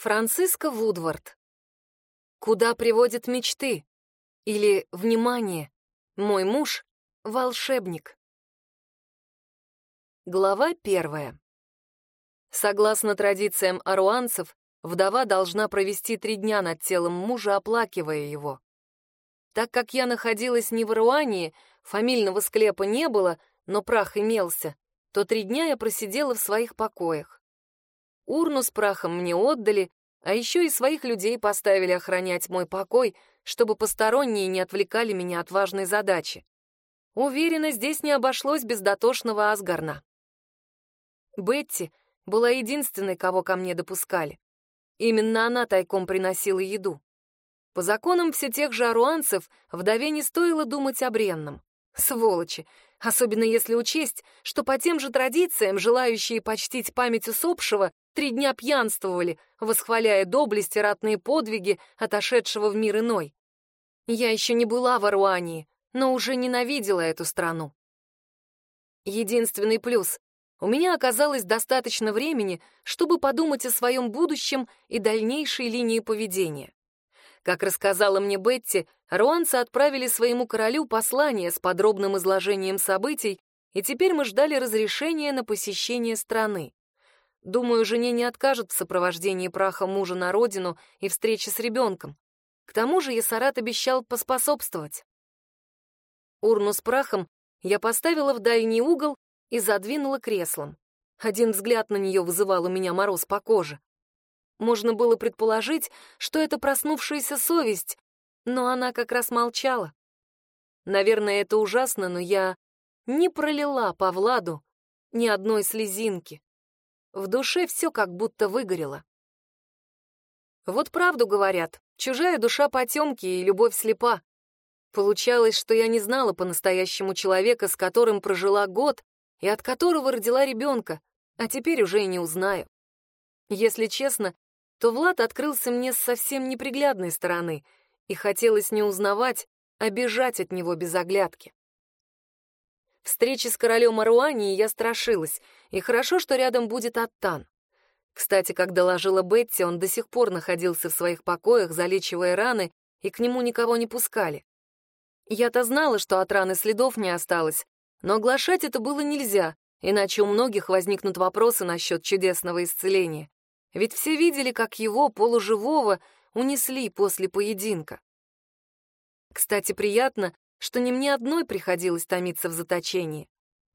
Франциско Вудвард. Куда приводят мечты? Или внимание? Мой муж — волшебник. Глава первая. Согласно традициям аруанцев, вдова должна провести три дня над телом мужа, оплакивая его. Так как я находилась не в Аруании, фамильного склепа не было, но прах имелся, то три дня я просидела в своих покоях. Урну с прахом мне отдали, а еще и своих людей поставили охранять мой покой, чтобы посторонние не отвлекали меня от важной задачи. Уверена, здесь не обошлось без дотошного Асгарна. Бетти была единственной, кого ко мне допускали. Именно она тайком приносила еду. По законам все тех же аруанцев вдове не стоило думать о бренном. Сволочи, особенно если учесть, что по тем же традициям желающие почтить память усопшего три дня пьянствовали, восхваляя доблесть и ратные подвиги отошедшего в мир иной. Я еще не была в Аруании, но уже ненавидела эту страну. Единственный плюс — у меня оказалось достаточно времени, чтобы подумать о своем будущем и дальнейшей линии поведения. Как рассказала мне Бетти, руанцы отправили своему королю послание с подробным изложением событий, и теперь мы ждали разрешения на посещение страны. Думаю, жене не откажут в сопровождении праха мужа на родину и встрече с ребенком. К тому же Ясарат обещал поспособствовать. Урну с прахом я поставила в дальний угол и задвинула креслом. Один взгляд на нее вызывал у меня мороз по коже. Можно было предположить, что это проснувшаяся совесть, но она как раз молчала. Наверное, это ужасно, но я не пролила по Владу ни одной слезинки. В душе все как будто выгорело. Вот правду говорят, чужая душа потемки и любовь слепа. Получалось, что я не знала по-настоящему человека, с которым прожила год и от которого родила ребенка, а теперь уже и не узнаю. Если честно, то Влад открылся мне с совсем неприглядной стороны, и хотелось не узнавать, а бежать от него без оглядки. Встречи с королем Аруании я страшилась, и хорошо, что рядом будет Аттан. Кстати, когда ложила Бетти, он до сих пор находился в своих покоях, залечивая раны, и к нему никого не пускали. Я-то знала, что от раны следов не осталось, но оглашать это было нельзя, иначе у многих возникнут вопросы насчет чудесного исцеления. Ведь все видели, как его, полуживого, унесли после поединка. Кстати, приятно, что не мне одной приходилось томиться в заточении.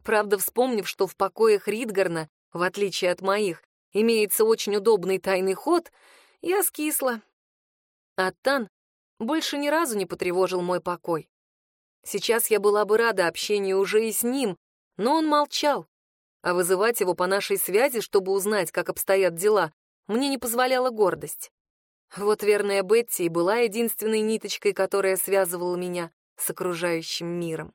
Правда, вспомнив, что в покоях Ридгарна, в отличие от моих, имеется очень удобный тайный ход, я скисла. А Тан больше ни разу не потревожил мой покой. Сейчас я была бы рада общению уже и с ним, но он молчал, а вызывать его по нашей связи, чтобы узнать, как обстоят дела, мне не позволяла гордость. Вот верная Бетти и была единственной ниточкой, которая связывала меня с окружающим миром.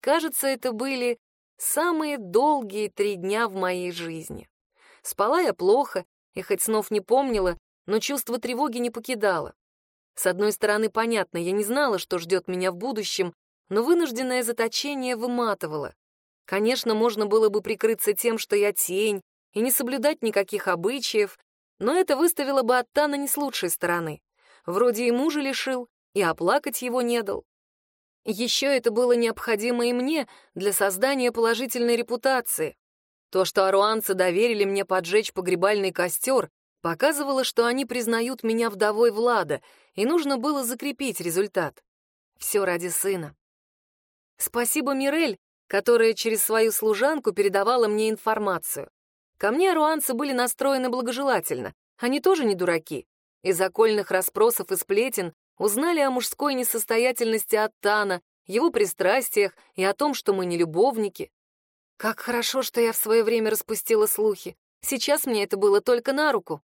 Кажется, это были самые долгие три дня в моей жизни. Спала я плохо, и хоть снов не помнила, но чувство тревоги не покидало. С одной стороны, понятно, я не знала, что ждет меня в будущем, но вынужденное заточение выматывало. Конечно, можно было бы прикрыться тем, что я тень, и не соблюдать никаких обычаев, но это выставило бы Аттана не с лучшей стороны. Вроде и мужа лишил, и оплакать его не дал. Еще это было необходимо и мне для создания положительной репутации. То, что аруанцы доверили мне поджечь погребальный костер, показывало, что они признают меня вдовой Влада, и нужно было закрепить результат. Все ради сына. Спасибо Мирель, которая через свою служанку передавала мне информацию. Ко мне аруанцы были настроены благожелательно, они тоже не дураки. Из окольных расспросов и сплетен Узнали о мужской несостоятельности от Тана, его пристрастиях и о том, что мы не любовники. Как хорошо, что я в свое время распустила слухи. Сейчас мне это было только на руку.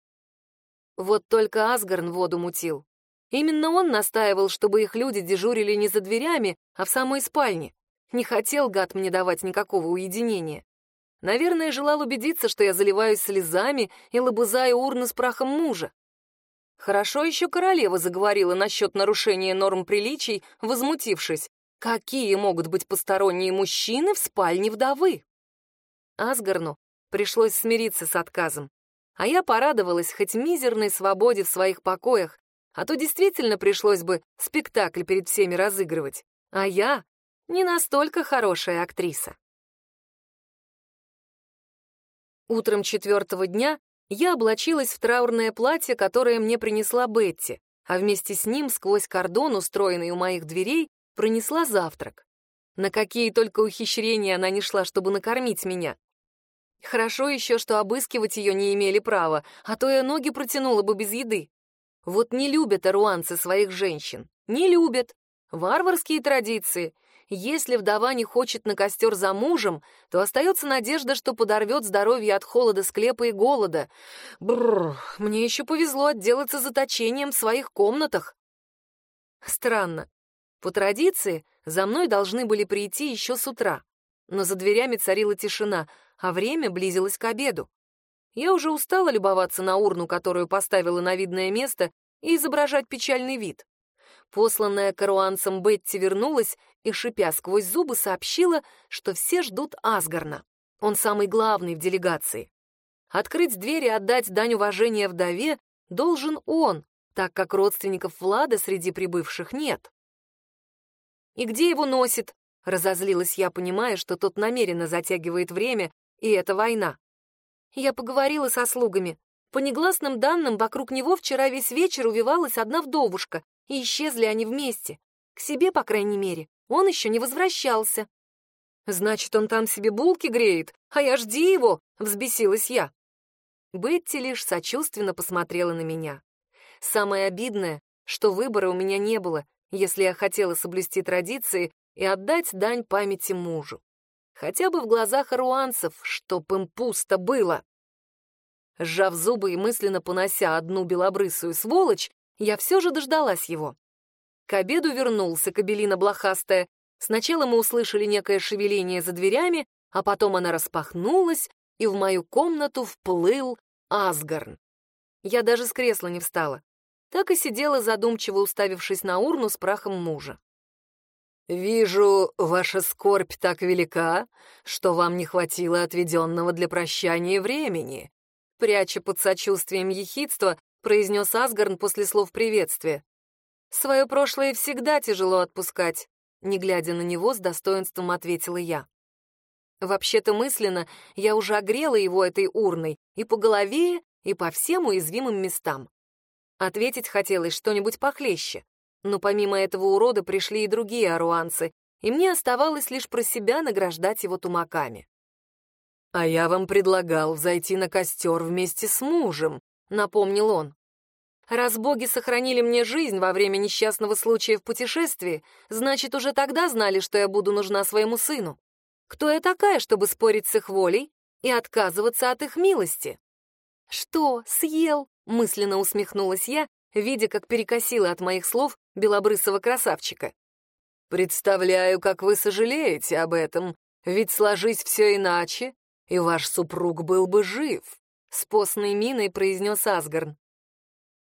Вот только Асгарн воду мутил. Именно он настаивал, чтобы их люди дежурили не за дверями, а в самой спальне. Не хотел гад мне давать никакого уединения. Наверное, желал убедиться, что я заливаюсь слезами и лобызаю урны с прахом мужа. Хорошо еще королева заговорила насчет нарушения норм приличий, возмутившись. Какие могут быть посторонние мужчины в спальне вдовы? Асгарну пришлось смириться с отказом. а я порадовалась хоть мизерной свободе в своих покоях, а то действительно пришлось бы спектакль перед всеми разыгрывать. А я не настолько хорошая актриса. Утром четвертого дня я облачилась в траурное платье, которое мне принесла Бетти, а вместе с ним сквозь кордон, устроенный у моих дверей, пронесла завтрак. На какие только ухищрения она не шла, чтобы накормить меня. Хорошо еще, что обыскивать ее не имели права, а то я ноги протянула бы без еды. Вот не любят аруанцы своих женщин. Не любят. Варварские традиции. Если вдова не хочет на костер за мужем, то остается надежда, что подорвет здоровье от холода склепа и голода. Бррр, мне еще повезло отделаться заточением в своих комнатах. Странно. По традиции, за мной должны были прийти еще с утра. Но за дверями царила тишина, а время близилось к обеду. Я уже устала любоваться на урну, которую поставила на видное место, и изображать печальный вид. Посланная каруанцем Бетти вернулась и, шипя сквозь зубы, сообщила, что все ждут Асгарна. Он самый главный в делегации. Открыть дверь и отдать дань уважения вдове должен он, так как родственников Влада среди прибывших нет. «И где его носит?» — разозлилась я, понимая, что тот намеренно затягивает время, и это война. Я поговорила со слугами. По негласным данным, вокруг него вчера весь вечер увивалась одна вдовушка, и исчезли они вместе. К себе, по крайней мере, он еще не возвращался. «Значит, он там себе булки греет, а я жди его!» — взбесилась я. Бетти лишь сочувственно посмотрела на меня. Самое обидное, что выбора у меня не было, если я хотела соблюсти традиции и отдать дань памяти мужу. Хотя бы в глазах аруанцев, чтоб им пусто было. Сжав зубы и мысленно понося одну белобрысую сволочь, я все же дождалась его. К обеду вернулся кабелина блохастая. Сначала мы услышали некое шевеление за дверями, а потом она распахнулась, и в мою комнату вплыл Асгарн. Я даже с кресла не встала. Так и сидела, задумчиво уставившись на урну с прахом мужа. «Вижу, ваша скорбь так велика, что вам не хватило отведенного для прощания времени», пряча под сочувствием ехидства, произнес Асгарн после слов приветствия. «Свое прошлое всегда тяжело отпускать», — не глядя на него, с достоинством ответила я. Вообще-то мысленно я уже огрела его этой урной и по голове, и по всем уязвимым местам. Ответить хотелось что-нибудь похлеще, но помимо этого урода пришли и другие аруанцы, и мне оставалось лишь про себя награждать его тумаками. «А я вам предлагал зайти на костер вместе с мужем», — напомнил он. «Раз боги сохранили мне жизнь во время несчастного случая в путешествии, значит, уже тогда знали, что я буду нужна своему сыну. Кто я такая, чтобы спорить с их волей и отказываться от их милости?» «Что, съел?» — мысленно усмехнулась я, видя, как перекосила от моих слов белобрысого красавчика. «Представляю, как вы сожалеете об этом, ведь сложись все иначе, и ваш супруг был бы жив», с постной миной произнес Асгарн.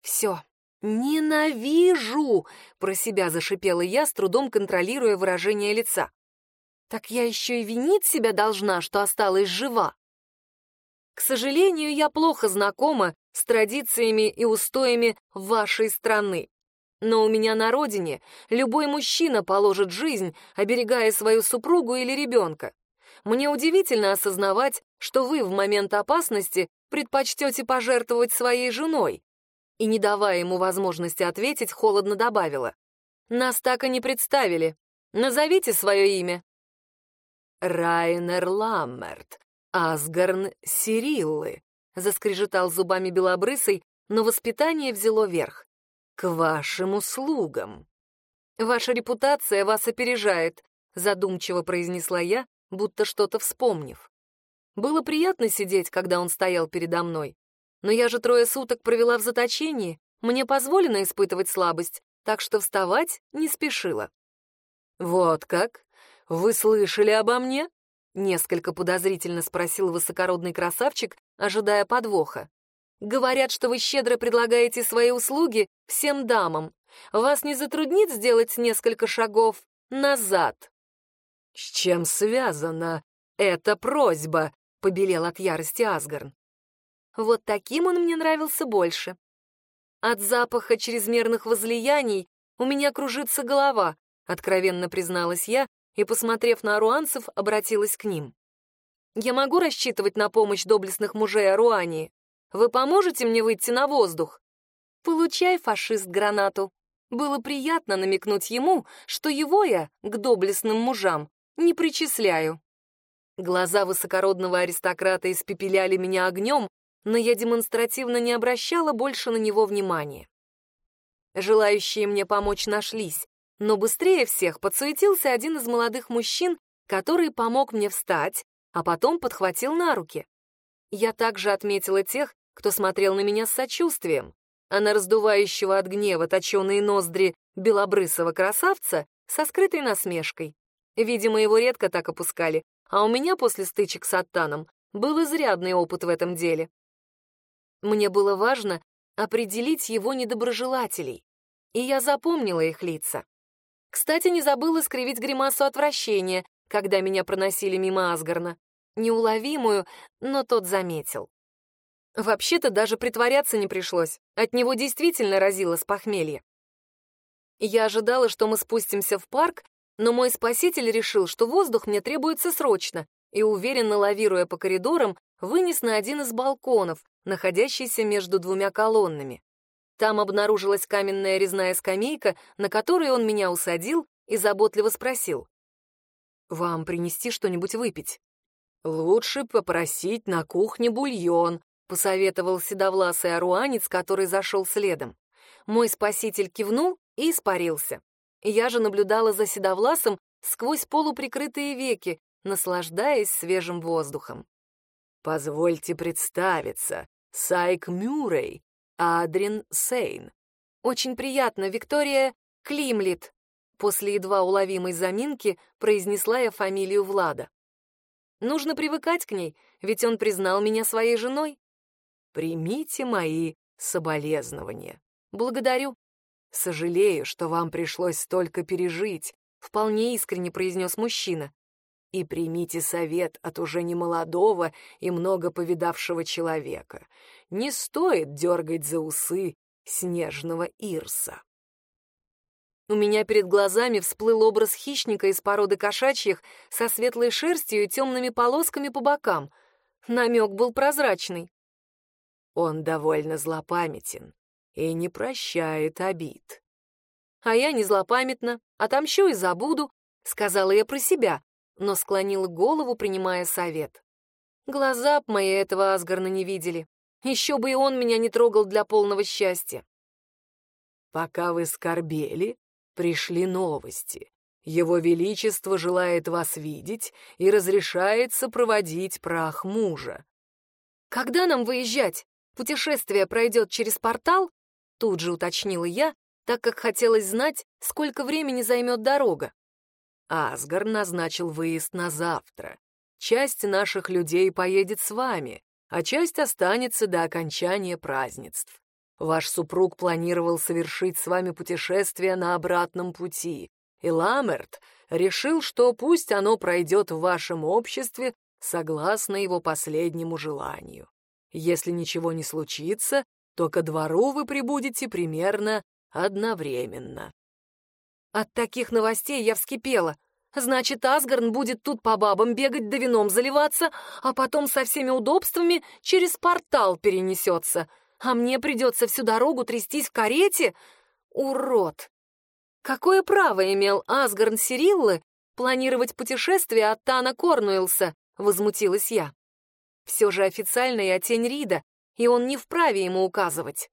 «Все, ненавижу!» — про себя зашипела я, с трудом контролируя выражение лица. «Так я еще и винить себя должна, что осталась жива!» К сожалению, я плохо знакома с традициями и устоями вашей страны. Но у меня на родине любой мужчина положит жизнь, оберегая свою супругу или ребенка. Мне удивительно осознавать, что вы в момент опасности предпочтете пожертвовать своей женой?» И, не давая ему возможности ответить, холодно добавила. «Нас так и не представили. Назовите свое имя». «Райнер Ламмерт, Асгарн Сириллы», — заскрежетал зубами белобрысый, но воспитание взяло верх. «К вашим услугам». «Ваша репутация вас опережает», — задумчиво произнесла я, будто что-то вспомнив. Было приятно сидеть, когда он стоял передо мной. Но я же трое суток провела в заточении, мне позволено испытывать слабость, так что вставать не спешила. «Вот как? Вы слышали обо мне?» — несколько подозрительно спросил высокородный красавчик, ожидая подвоха. «Говорят, что вы щедро предлагаете свои услуги всем дамам. Вас не затруднит сделать несколько шагов назад?» «С чем связана эта просьба?» — побелел от ярости Асгарн. Вот таким он мне нравился больше. От запаха чрезмерных возлияний у меня кружится голова, откровенно призналась я и, посмотрев на аруанцев, обратилась к ним. Я могу рассчитывать на помощь доблестных мужей Аруании? Вы поможете мне выйти на воздух? Получай, фашист, гранату. Было приятно намекнуть ему, что его я к доблестным мужам не причисляю. Глаза высокородного аристократа испепеляли меня огнем, но я демонстративно не обращала больше на него внимания. Желающие мне помочь нашлись, но быстрее всех подсуетился один из молодых мужчин, который помог мне встать, а потом подхватил на руки. Я также отметила тех, кто смотрел на меня с сочувствием, а на раздувающего от гнева точеные ноздри белобрысого красавца со скрытой насмешкой. Видимо, его редко так опускали, а у меня после стычек с Аттаном был изрядный опыт в этом деле. Мне было важно определить его недоброжелателей, и я запомнила их лица. Кстати, не забыла скривить гримасу отвращения, когда меня проносили мимо Асгарна. Неуловимую, но тот заметил. Вообще-то даже притворяться не пришлось. От него действительно разило с похмелья. Я ожидала, что мы спустимся в парк, но мой спаситель решил, что воздух мне требуется срочно, и, уверенно лавируя по коридорам, вынес на один из балконов, находящийся между двумя колоннами. Там обнаружилась каменная резная скамейка, на которой он меня усадил и заботливо спросил. «Вам принести что-нибудь выпить?» «Лучше попросить на кухне бульон», — посоветовал седовласый аруанец, который зашел следом. Мой спаситель кивнул и испарился. Я же наблюдала за седовласом сквозь полуприкрытые веки, наслаждаясь свежим воздухом. «Позвольте представиться, Сайк Мюррей, Адрин Сейн. Очень приятно, Виктория Климлит. После едва уловимой заминки произнесла я фамилию Влада. Нужно привыкать к ней, ведь он признал меня своей женой. Примите мои соболезнования. Благодарю. Сожалею, что вам пришлось столько пережить, вполне искренне произнес мужчина. И примите совет от уже немолодого и много повидавшего человека. Не стоит дергать за усы снежного Ирса. У меня перед глазами всплыл образ хищника из породы кошачьих со светлой шерстью и темными полосками по бокам. Намек был прозрачный. Он довольно злопамятен и не прощает обид. А я не злопамятна, отомщу и забуду, сказала я про себя, но склонила голову, принимая совет. Глаза б мои этого Асгарна не видели. Еще бы и он меня не трогал для полного счастья. Пока вы скорбели, пришли новости. Его Величество желает вас видеть и разрешается проводить прах мужа. Когда нам выезжать? Путешествие пройдет через портал? Тут же уточнила я, так как хотелось знать, сколько времени займет дорога. Асгар назначил выезд на завтра. Часть наших людей поедет с вами, а часть останется до окончания празднеств. Ваш супруг планировал совершить с вами путешествие на обратном пути, и Ламерт решил, что пусть оно пройдет в вашем обществе согласно его последнему желанию. Если ничего не случится, то ко двору вы прибудете примерно одновременно. От таких новостей я вскипела. Значит, Асгарн будет тут по бабам бегать да вином заливаться, а потом со всеми удобствами через портал перенесется — а мне придется всю дорогу трястись в карете? Урод! Какое право имел Асгарн Сириллы планировать путешествие от Тана Корнуэлса? Возмутилась я. Все же официально я тень Рида, и он не вправе ему указывать.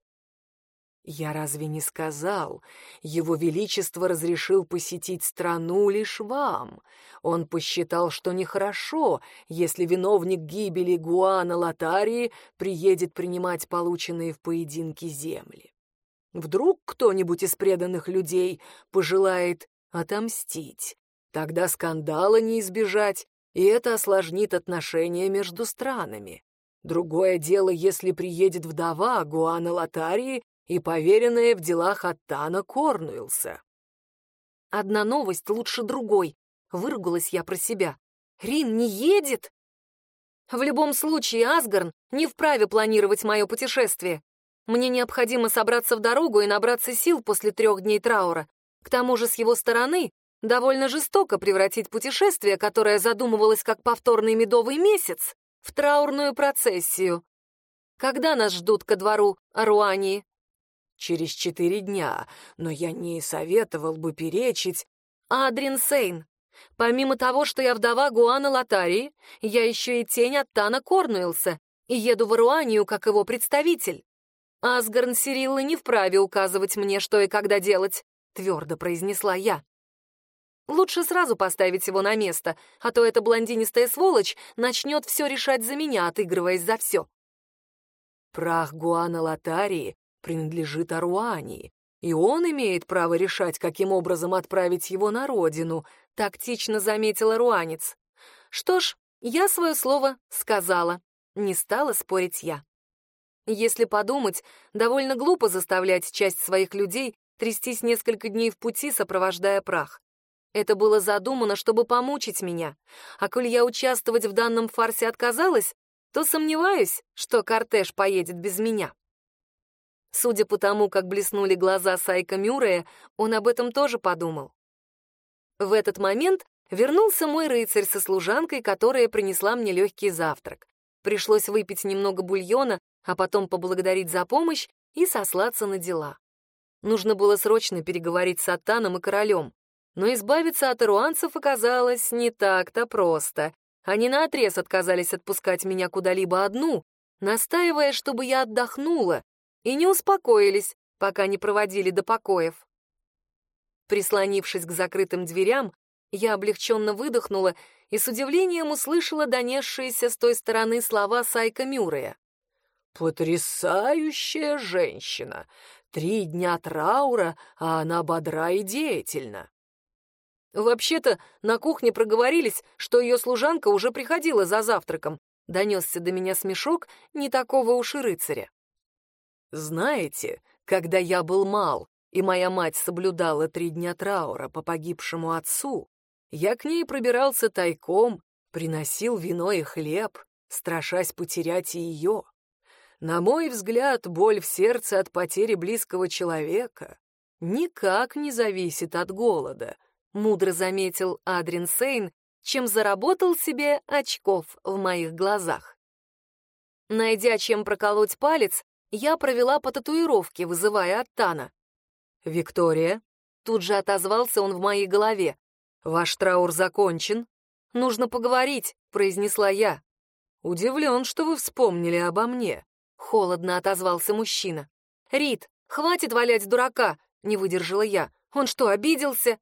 Я разве не сказал? Его Величество разрешил посетить страну лишь вам. Он посчитал, что нехорошо, если виновник гибели Гуана Латарии приедет принимать полученные в поединке земли. Вдруг кто-нибудь из преданных людей пожелает отомстить. Тогда скандала не избежать, и это осложнит отношения между странами. Другое дело, если приедет вдова Гуана Латарии и поверенная в делах Аттана Корнуэлса. Одна новость лучше другой. Выругалась я про себя. Рин не едет? В любом случае, Асгарн не вправе планировать мое путешествие. Мне необходимо собраться в дорогу и набраться сил после трех дней траура. К тому же с его стороны довольно жестоко превратить путешествие, которое задумывалось как повторный медовый месяц, в траурную процессию. Когда нас ждут ко двору Аруании? Через четыре дня, но я не советовал бы перечить. Адрин Сейн, помимо того, что я вдова Гуана Латарии, я еще и тень от Тана Корнуэлса и еду в Аруанию как его представитель. Асгарн Сирилла не вправе указывать мне, что и когда делать, твердо произнесла я. Лучше сразу поставить его на место, а то эта блондинистая сволочь начнет все решать за меня, отыгрываясь за все. Прах Гуана Латарии принадлежит Аруании, и он имеет право решать, каким образом отправить его на родину, тактично заметила руанец. Что ж, я свое слово сказала, не стала спорить я. Если подумать, довольно глупо заставлять часть своих людей трястись несколько дней в пути, сопровождая прах. Это было задумано, чтобы помучить меня. А коль я участвовать в данном фарсе отказалась, то сомневаюсь, что кортеж поедет без меня. Судя по тому, как блеснули глаза Сайка Мюррея, он об этом тоже подумал. В этот момент вернулся мой рыцарь со служанкой, которая принесла мне легкий завтрак. Пришлось выпить немного бульона, а потом поблагодарить за помощь и сослаться на дела. Нужно было срочно переговорить с Аттаном и королем. Но избавиться от ируанцев оказалось не так-то просто. Они наотрез отказались отпускать меня куда-либо одну, настаивая, чтобы я отдохнула, и не успокоились, пока не проводили до покоев. Прислонившись к закрытым дверям, я облегченно выдохнула и с удивлением услышала донесшиеся с той стороны слова Сайка Мюррея. «Потрясающая женщина! Три дня траура, а она бодра и деятельна!» «Вообще-то на кухне проговорились, что ее служанка уже приходила за завтраком», — донесся до меня смешок не такого уж и рыцаря. «Знаете, когда я был мал, и моя мать соблюдала три дня траура по погибшему отцу, я к ней пробирался тайком, приносил вино и хлеб, страшась потерять и ее. На мой взгляд, боль в сердце от потери близкого человека никак не зависит от голода, мудро заметил Адрин Сейн, чем заработал себе очков в моих глазах. Найдя чем проколоть палец, я провела по татуировке, вызывая Аттана. «Виктория», — тут же отозвался он в моей голове, — «ваш траур закончен. Нужно поговорить», — произнесла я. «Удивлен, что вы вспомнили обо мне», — холодно отозвался мужчина. «Рит, хватит валять дурака!» — не выдержала я. «Он что, обиделся?»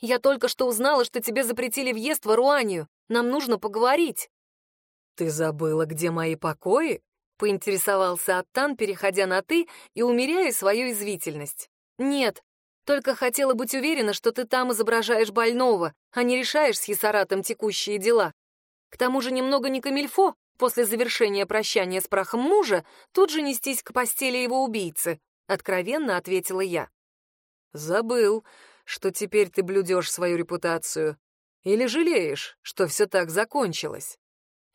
«Я только что узнала, что тебе запретили въезд в Аруанию. Нам нужно поговорить». «Ты забыла, где мои покои?» — поинтересовался Аттан, переходя на «ты» и умеряя свою извительность. «Нет, только хотела быть уверена, что ты там изображаешь больного, а не решаешь с Есаратом текущие дела. К тому же немного не камильфо после завершения прощания с прахом мужа тут же нестись к постели его убийцы, откровенно ответила я. Забыл, что теперь ты блюдешь свою репутацию. Или жалеешь, что все так закончилось?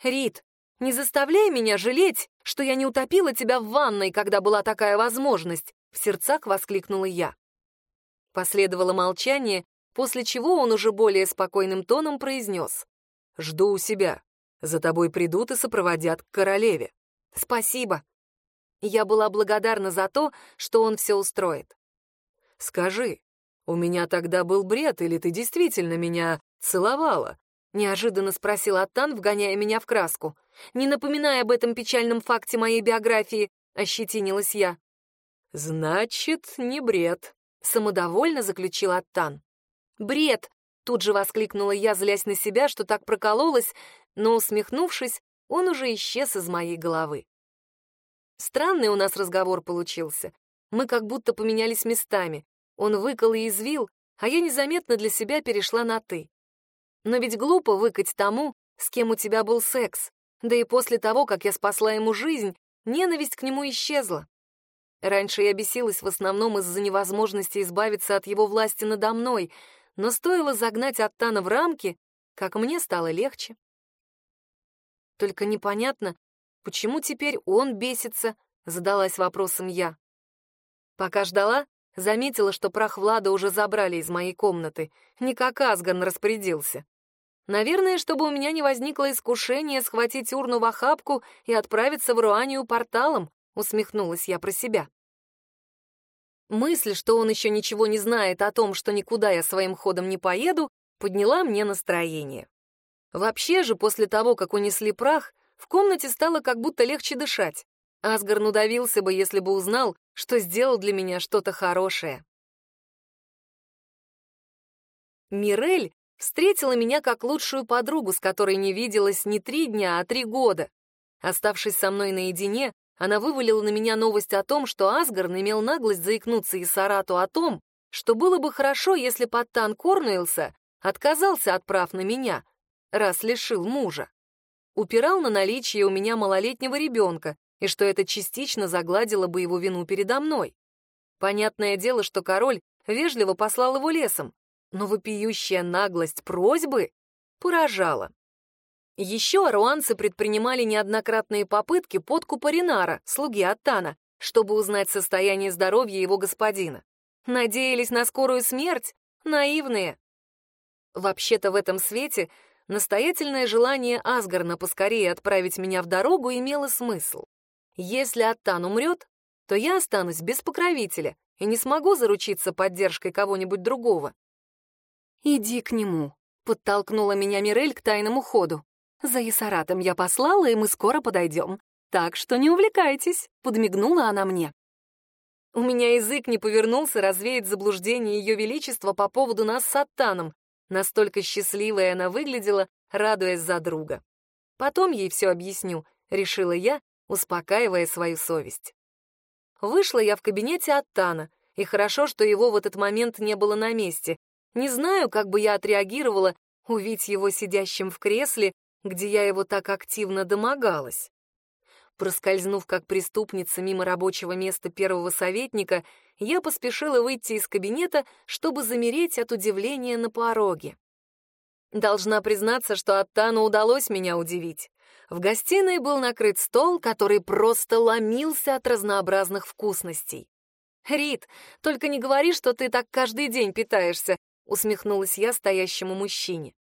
Рит, не заставляй меня жалеть, что я не утопила тебя в ванной, когда была такая возможность, в сердцах воскликнула я. Последовало молчание, после чего он уже более спокойным тоном произнес. «Жду у себя. За тобой придут и сопроводят к королеве. Спасибо. Я была благодарна за то, что он все устроит. Скажи, у меня тогда был бред, или ты действительно меня целовала? Неожиданно спросил Аттан, вгоняя меня в краску. Не напоминая об этом печальном факте моей биографии, ощетинилась я. Значит, не бред, самодовольно заключил Аттан. Бред! Тут же воскликнула я, злясь на себя, что так прокололась, но, усмехнувшись, он уже исчез из моей головы. Странный у нас разговор получился. Мы как будто поменялись местами. Он выкал и извил, а я незаметно для себя перешла на «ты». Но ведь глупо выкать тому, с кем у тебя был секс. Да и после того, как я спасла ему жизнь, ненависть к нему исчезла. Раньше я бесилась в основном из-за невозможности избавиться от его власти надо мной, но стоило загнать Аттана в рамки, как мне стало легче. Только непонятно, почему теперь он бесится, задалась вопросом я. Пока ждала, заметила, что прах Влада уже забрали из моей комнаты. Не как Асган распорядился. Наверное, чтобы у меня не возникло искушения схватить урну в охапку и отправиться в Руанию порталом, усмехнулась я про себя. Мысль, что он еще ничего не знает о том, что никуда я своим ходом не поеду, подняла мне настроение. Вообще же, после того, как унесли прах, в комнате стало как будто легче дышать. Асгарн удавился бы, если бы узнал, что сделал для меня что-то хорошее. Мирель встретила меня как лучшую подругу, с которой не виделась не три дня, а три года. Оставшись со мной наедине, она вывалила на меня новость о том, что Асгарн имел наглость заикнуться и Сарату о том, что было бы хорошо, если Паттан Корнуэлса отказался от прав на меня, раз лишил мужа. Упирал на наличие у меня малолетнего ребенка, и что это частично загладило бы его вину передо мной. Понятное дело, что король вежливо послал его лесом, но вопиющая наглость просьбы поражала. Еще аруанцы предпринимали неоднократные попытки подкупа Ринара, слуги Аттана, чтобы узнать состояние здоровья его господина. Надеялись на скорую смерть? Наивные. Вообще-то в этом свете настоятельное желание Асгарна поскорее отправить меня в дорогу имело смысл. Если Аттан умрет, то я останусь без покровителя и не смогу заручиться поддержкой кого-нибудь другого. «Иди к нему», — подтолкнула меня Мирель к тайному ходу. «За Ясаратом я послала, и мы скоро подойдем. Так что не увлекайтесь», — подмигнула она мне. У меня язык не повернулся развеять заблуждение Ее Величества по поводу нас с Аттаном. Настолько счастливой она выглядела, радуясь за друга. Потом ей все объясню, решила я, успокаивая свою совесть. Вышла я в кабинете Аттана, и хорошо, что его в этот момент не было на месте. Не знаю, как бы я отреагировала, увидеть его сидящим в кресле где я его так активно домогалась. Проскользнув как преступница мимо рабочего места первого советника, я поспешила выйти из кабинета, чтобы замереть от удивления на пороге. Должна признаться, что Аттану удалось меня удивить. В гостиной был накрыт стол, который просто ломился от разнообразных вкусностей. «Рит, только не говори, что ты так каждый день питаешься», — усмехнулась я стоящему мужчине.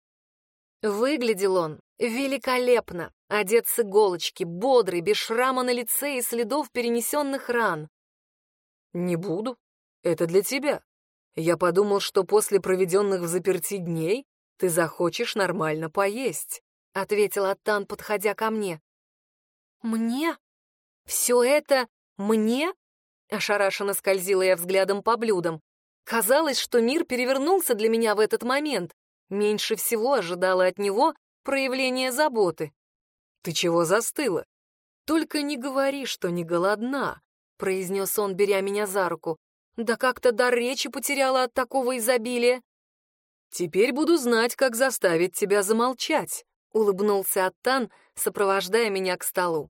Выглядел он великолепно, одет с иголочки, бодрый, без шрама на лице и следов перенесенных ран. «Не буду. Это для тебя. Я подумал, что после проведенных в заперти дней ты захочешь нормально поесть», — ответил Аттан, подходя ко мне. «Мне? Все это мне?» — ошарашенно скользила я взглядом по блюдам. Казалось, что мир перевернулся для меня в этот момент. Меньше всего ожидала от него проявления заботы. «Ты чего застыла? Только не говори, что не голодна», — произнес он, беря меня за руку. «Да как-то дар речи потеряла от такого изобилия». «Теперь буду знать, как заставить тебя замолчать», — улыбнулся Аттан, сопровождая меня к столу.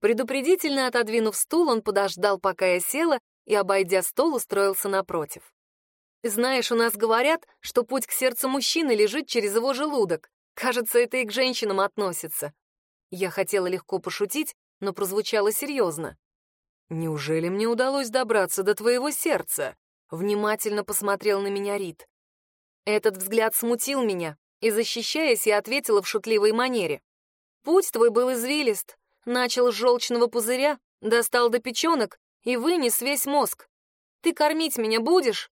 Предупредительно отодвинув стул, он подождал, пока я села, и, обойдя стол, устроился напротив. Знаешь, у нас говорят, что путь к сердцу мужчины лежит через его желудок. Кажется, это и к женщинам относится. Я хотела легко пошутить, но прозвучало серьезно. «Неужели мне удалось добраться до твоего сердца?» Внимательно посмотрел на меня Рид. Этот взгляд смутил меня, и, защищаясь, я ответила в шутливой манере. «Путь твой был извилист. Начал с желчного пузыря, достал до печенок и вынес весь мозг. Ты кормить меня будешь?»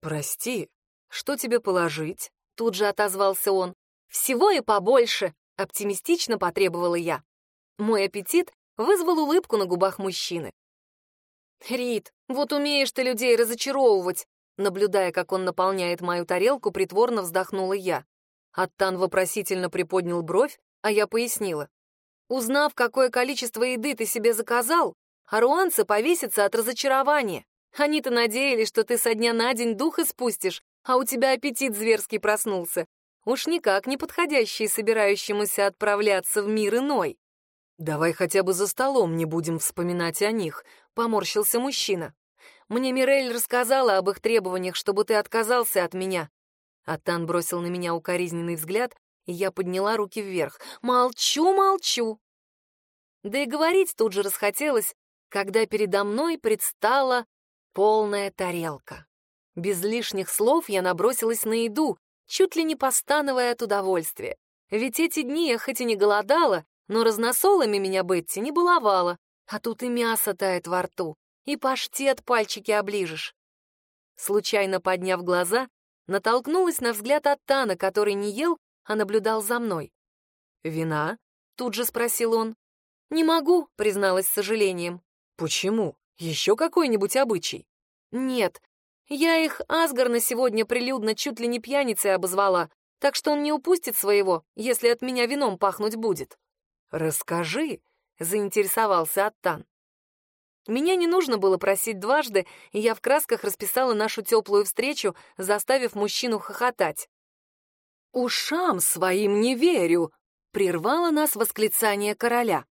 «Прости, что тебе положить?» Тут же отозвался он. «Всего и побольше!» — оптимистично потребовала я. Мой аппетит вызвал улыбку на губах мужчины. «Рит, вот умеешь ты людей разочаровывать!» Наблюдая, как он наполняет мою тарелку, притворно вздохнула я. Аттан вопросительно приподнял бровь, а я пояснила. «Узнав, какое количество еды ты себе заказал, аруанцы повесятся от разочарования. Они-то надеялись, что ты со дня на день дух испустишь, а у тебя аппетит зверский проснулся. Уж никак не подходящий собирающемуся отправляться в мир иной. «Давай хотя бы за столом не будем вспоминать о них», — поморщился мужчина. «Мне Мирель рассказала об их требованиях, чтобы ты отказался от меня». Атан бросил на меня укоризненный взгляд, Я подняла руки вверх. «Молчу, молчу!» Да и говорить тут же расхотелось, когда передо мной предстала полная тарелка. Без лишних слов я набросилась на еду, чуть ли не постановая от удовольствия. Ведь эти дни я хоть и не голодала, но разносолами меня Бетти не баловала, а тут и мясо тает во рту, и паштет пальчики оближешь. Случайно подняв глаза, натолкнулась на взгляд от Тана, который не ел, а наблюдал за мной. «Вина?» — тут же спросил он. «Не могу», — призналась с сожалением. «Почему? Еще какой-нибудь обычай?» «Нет. Я их Асгарна сегодня прилюдно чуть ли не пьяницей обозвала, так что он не упустит своего, если от меня вином пахнуть будет». «Расскажи», — заинтересовался Аттан. Меня не нужно было просить дважды, и я в красках расписала нашу теплую встречу, заставив мужчину хохотать. «Ушам своим не верю!» — прервало нас восклицание короля.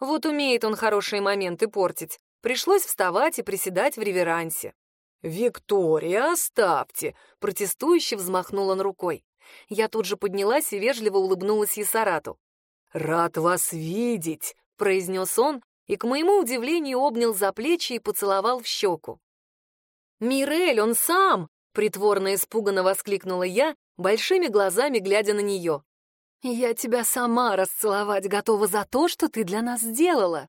Вот умеет он хорошие моменты портить. Пришлось вставать и приседать в реверансе. «Виктория, оставьте!» — протестующе взмахнул он рукой. Я тут же поднялась и вежливо улыбнулась Есарату. «Рад вас видеть!» — произнес он, и, к моему удивлению, обнял за плечи и поцеловал в щеку. «Мирель, он сам!» — притворно испуганно воскликнула я, большими глазами глядя на нее. Я тебя сама расцеловать готова за то, что ты для нас сделала».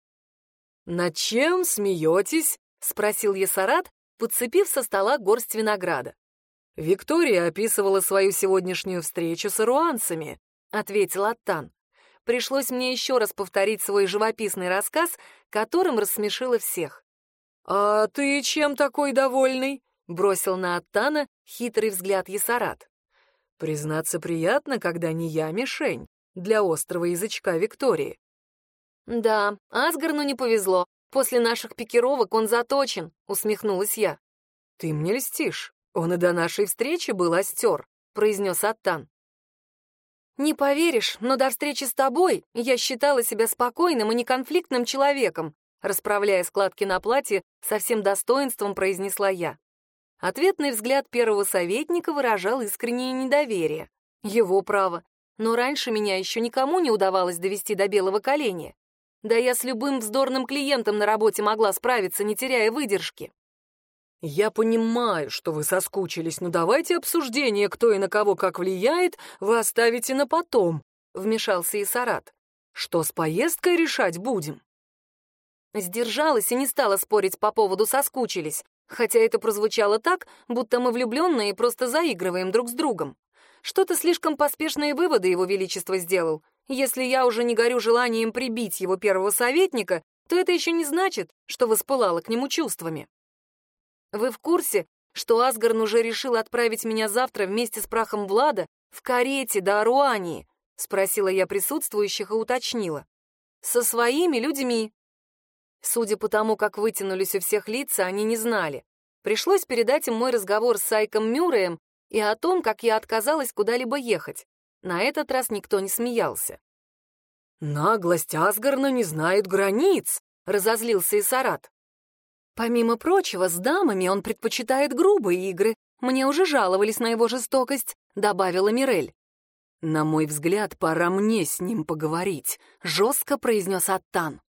«Над чем смеетесь?» — спросил Есарат, подцепив со стола горсть винограда. «Виктория описывала свою сегодняшнюю встречу с ируанцами», — ответил Аттан. Пришлось мне еще раз повторить свой живописный рассказ, которым рассмешила всех. «А ты чем такой довольный?» — бросил на Аттана хитрый взгляд Есарат. Признаться, приятно, когда не я мишень для острого язычка Виктории. Да, Асгарну не повезло. После наших пикировок он заточен, усмехнулась я. Ты мне льстишь. Он и до нашей встречи был остер, произнес Аттан. Не поверишь, но до встречи с тобой я считала себя спокойным и неконфликтным человеком, расправляя складки на платье, со всем достоинством произнесла я. Ответный взгляд первого советника выражал искреннее недоверие. Его право. Но раньше меня еще никому не удавалось довести до белого коленя. Да я с любым вздорным клиентом на работе могла справиться, не теряя выдержки. «Я понимаю, что вы соскучились, но давайте обсуждение, кто и на кого как влияет, вы оставите на потом», — вмешался Исарат. «Что с поездкой решать будем?» Сдержалась и не стала спорить по поводу «соскучились», хотя это прозвучало так, будто мы влюбленные просто заигрываем друг с другом. Что-то слишком поспешные выводы его величество сделал. Если я уже не горю желанием прибить его первого советника, то это еще не значит, что воспылала к нему чувствами. Вы в курсе, что Асгарн уже решил отправить меня завтра вместе с прахом Влада в карете до Аруании? Спросила я присутствующих и уточнила. Со своими людьми. Судя по тому, как вытянулись у всех лица, они не знали. Пришлось передать им мой разговор с Сайком Мюрреем и о том, как я отказалась куда-либо ехать. На этот раз никто не смеялся. «Наглость Асгарна не знает границ», — разозлился Исарат. «Помимо прочего, с дамами он предпочитает грубые игры. Мне уже жаловались на его жестокость», — добавила Мирель. «На мой взгляд, пора мне с ним поговорить», — жестко произнес Аттан.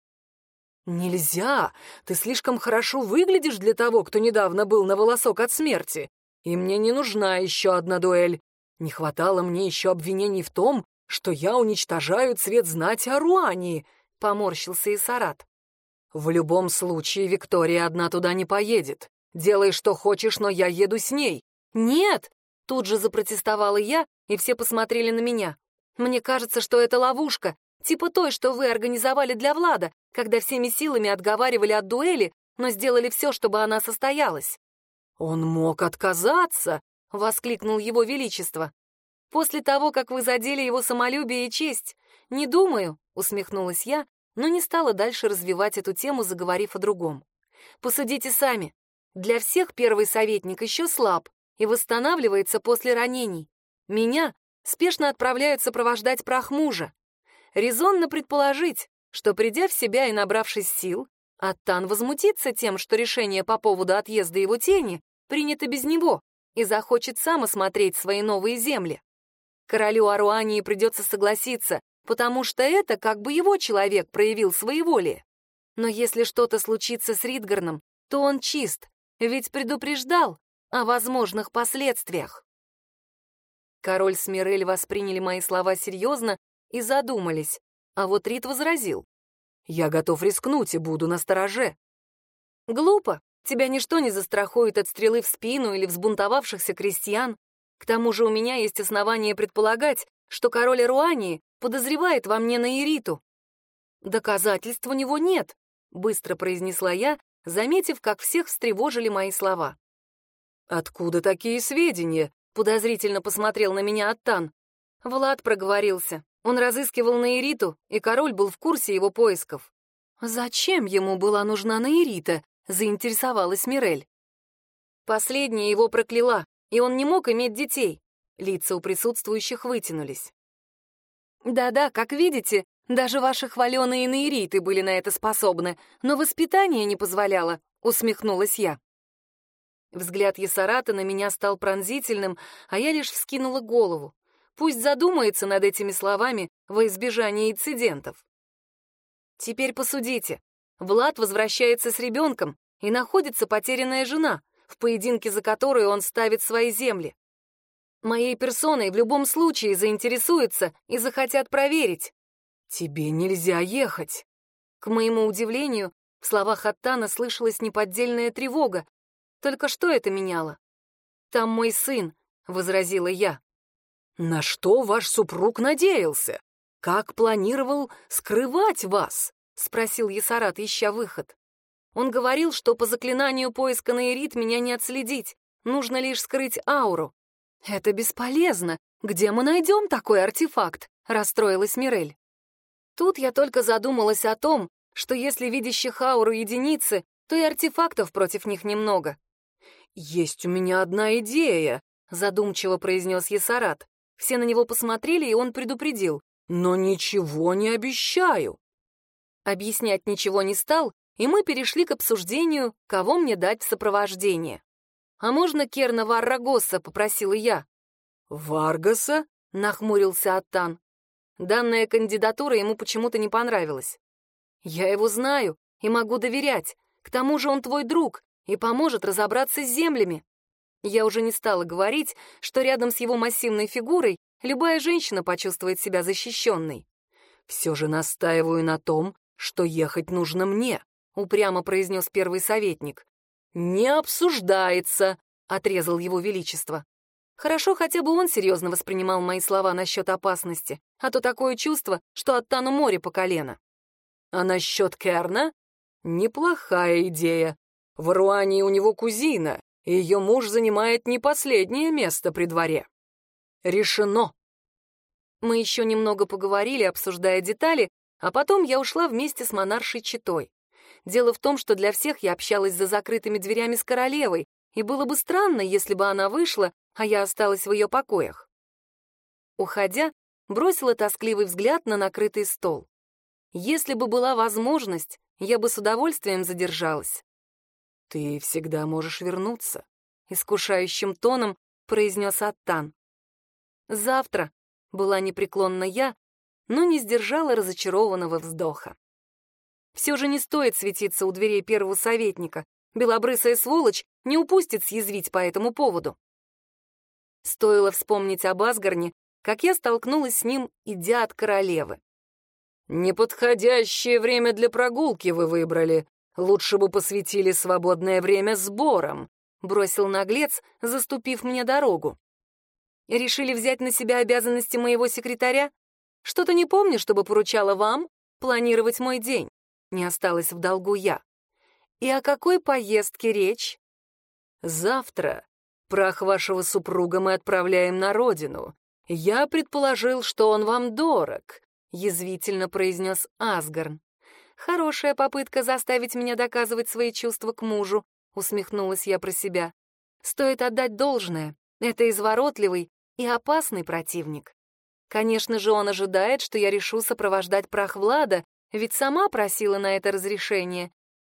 «Нельзя! Ты слишком хорошо выглядишь для того, кто недавно был на волосок от смерти. И мне не нужна еще одна дуэль. Не хватало мне еще обвинений в том, что я уничтожаю цвет знати Аруании», — поморщился Исарат. «В любом случае Виктория одна туда не поедет. Делай, что хочешь, но я еду с ней». «Нет!» — тут же запротестовала я, и все посмотрели на меня. «Мне кажется, что это ловушка, типа той, что вы организовали для Влада, когда всеми силами отговаривали от дуэли, но сделали все, чтобы она состоялась. «Он мог отказаться!» — воскликнул его величество. «После того, как вы задели его самолюбие и честь, не думаю», — усмехнулась я, но не стала дальше развивать эту тему, заговорив о другом. «Посудите сами. Для всех первый советник еще слаб и восстанавливается после ранений. Меня спешно отправляют сопровождать прах мужа. Резонно предположить, что, придя в себя и набравшись сил, Аттан возмутится тем, что решение по поводу отъезда его тени принято без него и захочет сам осмотреть свои новые земли. Королю Аруании придется согласиться, потому что это как бы его человек проявил своеволие. Но если что-то случится с Ридгарном, то он чист, ведь предупреждал о возможных последствиях. Король с Мирель восприняли мои слова серьезно и задумались, а вот Рид возразил. «Я готов рискнуть и буду на стороже». «Глупо. Тебя ничто не застрахует от стрелы в спину или взбунтовавшихся крестьян. К тому же у меня есть основания предполагать, что король Руании подозревает во мне Наириту». «Доказательств у него нет», — быстро произнесла я, заметив, как всех встревожили мои слова. «Откуда такие сведения?» — подозрительно посмотрел на меня Аттан. Влад проговорился. Он разыскивал Наириту, и король был в курсе его поисков. «Зачем ему была нужна Наирита?» — заинтересовалась Мирель. Последняя его прокляла, и он не мог иметь детей. Лица у присутствующих вытянулись. «Да-да, как видите, даже ваши хваленые наириты были на это способны, но воспитание не позволяло», — усмехнулась я. Взгляд Ясарата на меня стал пронзительным, а я лишь вскинула голову. Пусть задумается над этими словами во избежание инцидентов. Теперь посудите. Влад возвращается с ребенком, и находится потерянная жена, в поединке за которую он ставит свои земли. Моей персоной в любом случае заинтересуются и захотят проверить. «Тебе нельзя ехать!» К моему удивлению, в словах Аттана слышалась неподдельная тревога. Только что это меняло? «Там мой сын», — возразила я. «На что ваш супруг надеялся? Как планировал скрывать вас?» — спросил Ясарат, ища выход. Он говорил, что по заклинанию поиска Наирит меня не отследить, нужно лишь скрыть ауру. «Это бесполезно. Где мы найдем такой артефакт?» — расстроилась Мирель. Тут я только задумалась о том, что если видящих ауру единицы, то и артефактов против них немного. «Есть у меня одна идея», — задумчиво произнес Есарат. Все на него посмотрели, и он предупредил. «Но ничего не обещаю». Объяснять ничего не стал, и мы перешли к обсуждению, кого мне дать в сопровождение. «А можно Керна Варрагоса?» — попросила я. «Варгаса?» — нахмурился Аттан. Данная кандидатура ему почему-то не понравилась. «Я его знаю и могу доверять. К тому же он твой друг и поможет разобраться с землями». Я уже не стала говорить, что рядом с его массивной фигурой любая женщина почувствует себя защищенной. «Все же настаиваю на том, что ехать нужно мне», — упрямо произнес первый советник. «Не обсуждается», — отрезал его величество. Хорошо, хотя бы он серьезно воспринимал мои слова насчет опасности, а то такое чувство, что оттану море по колено. А насчет Керна? Неплохая идея. В Руане у него кузина, и ее муж занимает не последнее место при дворе. Решено. Мы еще немного поговорили, обсуждая детали, а потом я ушла вместе с монаршей Читой. Дело в том, что для всех я общалась за закрытыми дверями с королевой, и было бы странно, если бы она вышла, а я осталась в ее покоях. Уходя, бросила тоскливый взгляд на накрытый стол. Если бы была возможность, я бы с удовольствием задержалась. «Ты всегда можешь вернуться», — искушающим тоном произнес Аттан. «Завтра», — была непреклонна я, но не сдержала разочарованного вздоха. Все же не стоит светиться у дверей первого советника. Белобрысая сволочь не упустит съязвить по этому поводу. Стоило вспомнить об Асгарне, как я столкнулась с ним, идя от королевы. «Неподходящее время для прогулки вы выбрали. Лучше бы посвятили свободное время сборам», — бросил наглец, заступив мне дорогу. «Решили взять на себя обязанности моего секретаря? Что-то не помню, чтобы поручала вам планировать мой день. Не осталось в долгу я. И о какой поездке речь? Завтра прах вашего супруга мы отправляем на родину. Я предположил, что он вам дорог, язвительно произнес Асгарн. Хорошая попытка заставить меня доказывать свои чувства к мужу, усмехнулась я про себя. Стоит отдать должное. Это изворотливый и опасный противник. Конечно же, он ожидает, что я решу сопровождать прах Влада ведь сама просила на это разрешение.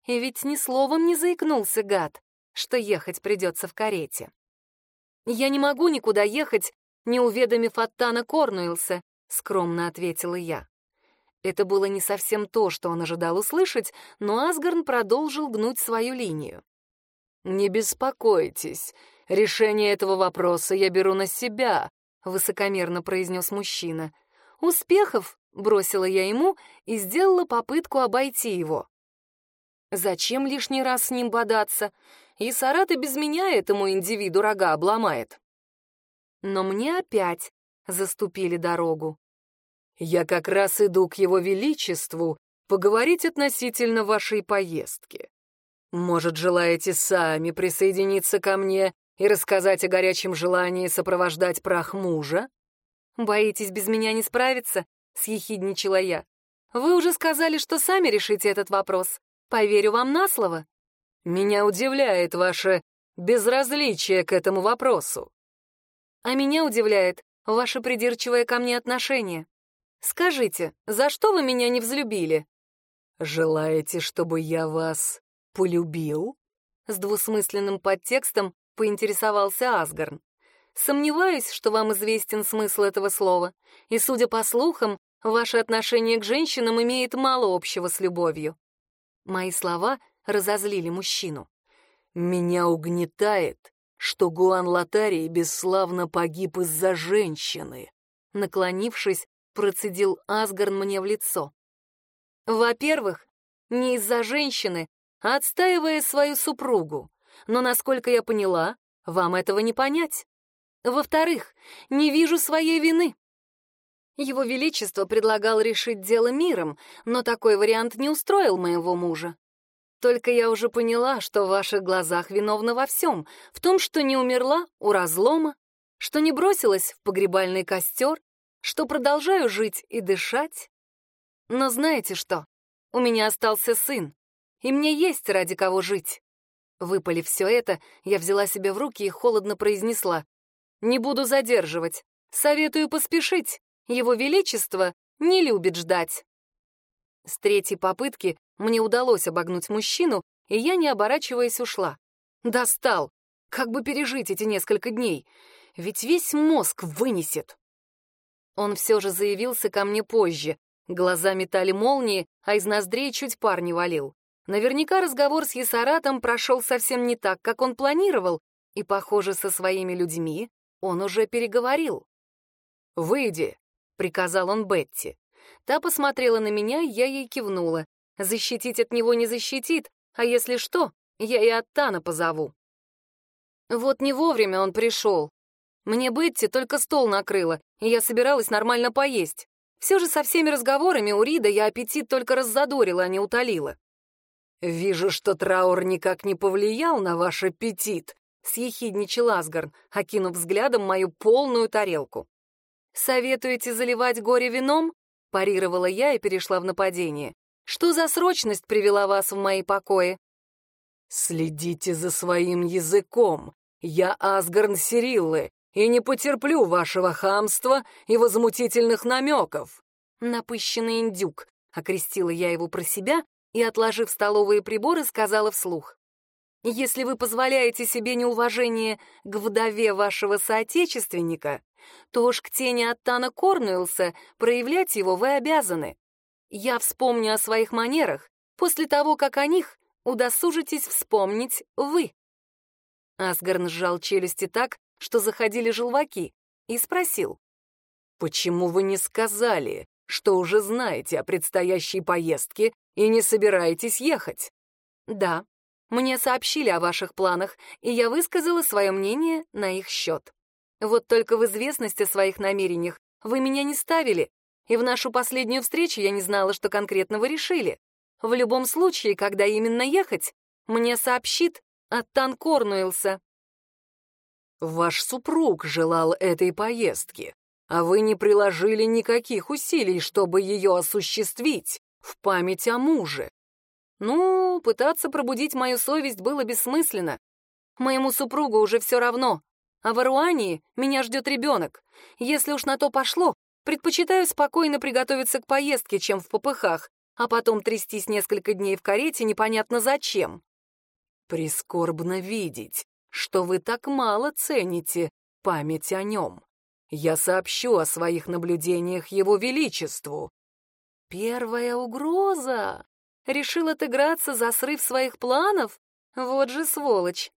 И ведь ни словом не заикнулся гад, что ехать придется в карете. Я не могу никуда ехать, не уведомив Аттана Корнуэлса», — скромно ответила я. Это было не совсем то, что он ожидал услышать, но Асгарн продолжил гнуть свою линию. «Не беспокойтесь, решение этого вопроса я беру на себя», — высокомерно произнес мужчина. «Успехов!» — бросила я ему и сделала попытку обойти его. Зачем лишний раз с ним бодаться? И Сарат и без меня этому индивиду рога обломает. Но мне опять заступили дорогу. Я как раз иду к его величеству поговорить относительно вашей поездки. Может, желаете сами присоединиться ко мне и рассказать о горячем желании сопровождать прах мужа? Боитесь без меня не справиться? Съехидничала я. Вы уже сказали, что сами решите этот вопрос. Поверю вам на слово. Меня удивляет ваше безразличие к этому вопросу. А меня удивляет ваше придирчивое ко мне отношение. Скажите, за что вы меня не взлюбили? Желаете, чтобы я вас полюбил? С двусмысленным подтекстом поинтересовался Асгарн. Сомневаюсь, что вам известен смысл этого слова, и, судя по слухам, ваше отношение к женщинам имеет мало общего с любовью. Мои слова разозлили мужчину. Меня угнетает, что Гуан Латарий бесславно погиб из-за женщины. Наклонившись, процедил Асгарн мне в лицо. Во-первых, не из-за женщины, а отстаивая свою супругу. Но, насколько я поняла, вам этого не понять. Во-вторых, не вижу своей вины. Его Величество предлагал решить дело миром, но такой вариант не устроил моего мужа. Только я уже поняла, что в ваших глазах виновна во всем, в том, что не умерла у разлома, что не бросилась в погребальный костер, что продолжаю жить и дышать. Но знаете что? У меня остался сын, и мне есть ради кого жить. Выпалив все это, я взяла себя в руки и холодно произнесла. «Не буду задерживать. Советую поспешить. Его Величество не любит ждать». С третьей попытки мне удалось обогнуть мужчину, и я, не оборачиваясь, ушла. Достал. Как бы пережить эти несколько дней? Ведь весь мозг вынесет. Он все же заявился ко мне позже. Глаза метали молнии, а из ноздрей чуть пар не валил. Наверняка разговор с Есаратом прошел совсем не так, как он планировал, и, похоже, со своими людьми он уже переговорил. «Выйди», — приказал он Бетти. Та посмотрела на меня, я ей кивнула. Защитить от него не защитит, а если что, я и от Тана позову. Вот не вовремя он пришел. Мне Бетти только стол накрыла, и я собиралась нормально поесть. Все же со всеми разговорами у Рида я аппетит только раззадорила, а не утолила. «Вижу, что траур никак не повлиял на ваш аппетит», — съехидничал Асгарн, окинув взглядом мою полную тарелку. «Советуете заливать горе вином?» — парировала я и перешла в нападение. «Что за срочность привела вас в мои покои?» «Следите за своим языком. Я Асгарн Сириллы, и не потерплю вашего хамства и возмутительных намеков». «Напыщенный индюк», — окрестила я его про себя и, отложив столовые приборы, сказала вслух. «Если вы позволяете себе неуважение к вдове вашего соотечественника, то уж к тени от Тана Корнуэлса проявлять его вы обязаны. Я вспомню о своих манерах после того, как о них удосужитесь вспомнить вы». Асгарн сжал челюсти так, что заходили желваки, и спросил. «Почему вы не сказали, что уже знаете о предстоящей поездке и не собираетесь ехать?» «Да, мне сообщили о ваших планах, и я высказала свое мнение на их счет. Вот только в известность о своих намерениях вы меня не ставили, и в нашу последнюю встречу я не знала, что конкретно вы решили. В любом случае, когда именно ехать, мне сообщит Аттан Корнуэлса». Ваш супруг желал этой поездки, а вы не приложили никаких усилий, чтобы ее осуществить в память о муже. Ну, пытаться пробудить мою совесть было бессмысленно. Моему супругу уже все равно. А в Аруании меня ждет ребенок. Если уж на то пошло, предпочитаю спокойно приготовиться к поездке, чем в попыхах, а потом трястись несколько дней в карете непонятно зачем. Прискорбно видеть, что вы так мало цените память о нем. Я сообщу о своих наблюдениях Его Величеству». Первая угроза. Решил отыграться за срыв своих планов? Вот же сволочь.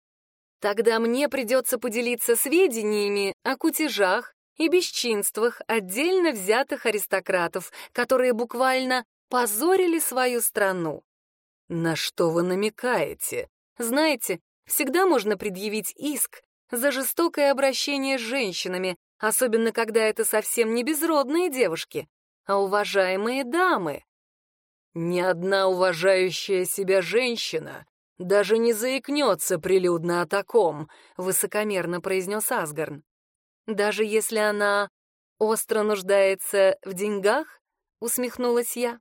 Тогда мне придется поделиться сведениями о кутежах и бесчинствах отдельно взятых аристократов, которые буквально позорили свою страну. На что вы намекаете? Знаете, всегда можно предъявить иск за жестокое обращение с женщинами, особенно когда это совсем не безродные девушки, а уважаемые дамы. Ни одна уважающая себя женщина даже не заикнется прилюдно о таком, высокомерно произнес Асгарн. Даже если она остро нуждается в деньгах, усмехнулась я.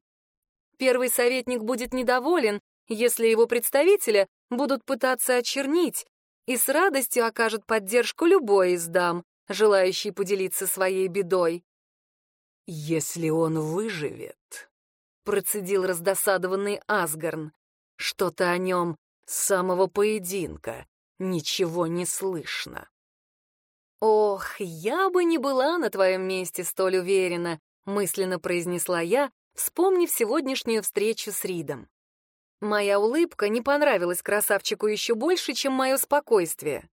Первый советник будет недоволен, если его представителя будут пытаться очернить, и с радостью окажет поддержку любой из дам, желающий поделиться своей бедой. «Если он выживет», — процедил раздосадованный Асгарн, — «что-то о нем с самого поединка ничего не слышно». «Ох, я бы не была на твоем месте столь уверена», — мысленно произнесла я, вспомнив сегодняшнюю встречу с Ридом. Моя улыбка не понравилась красавчику еще больше, чем мое спокойствие.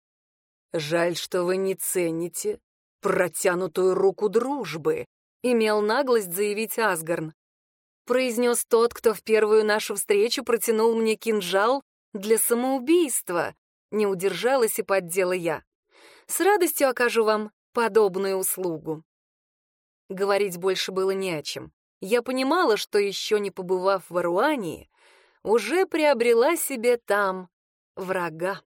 «Жаль, что вы не цените протянутую руку дружбы», — имел наглость заявить Асгарн. Произнес тот, кто в первую нашу встречу протянул мне кинжал для самоубийства. Не удержалась и поддела я. С радостью окажу вам подобную услугу. Говорить больше было не о чем. Я понимала, что еще не побывав в Аруании, уже приобрела себе там врага.